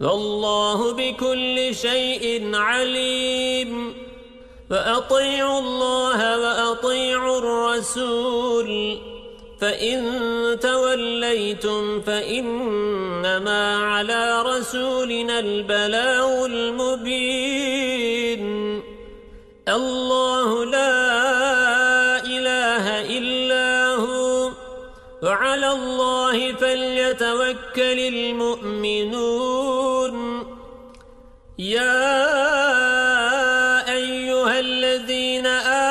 والله بكل شيء عليم. فأطيعوا الله وأطيعوا الرسول. فإن توليتم فإنما على رسولنا البلاغ المبين. الله لا فليتوكل المؤمنون. يا أيها الذين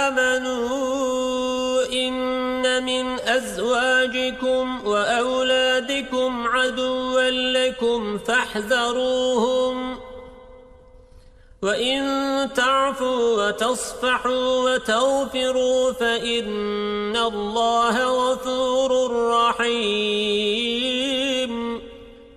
آمنوا إن من أزواجكم وأولادكم عدوا لكم فاحذروهم. وإن تعفوا وتصفحوا وتغفروا فإن الله غفور رحيم.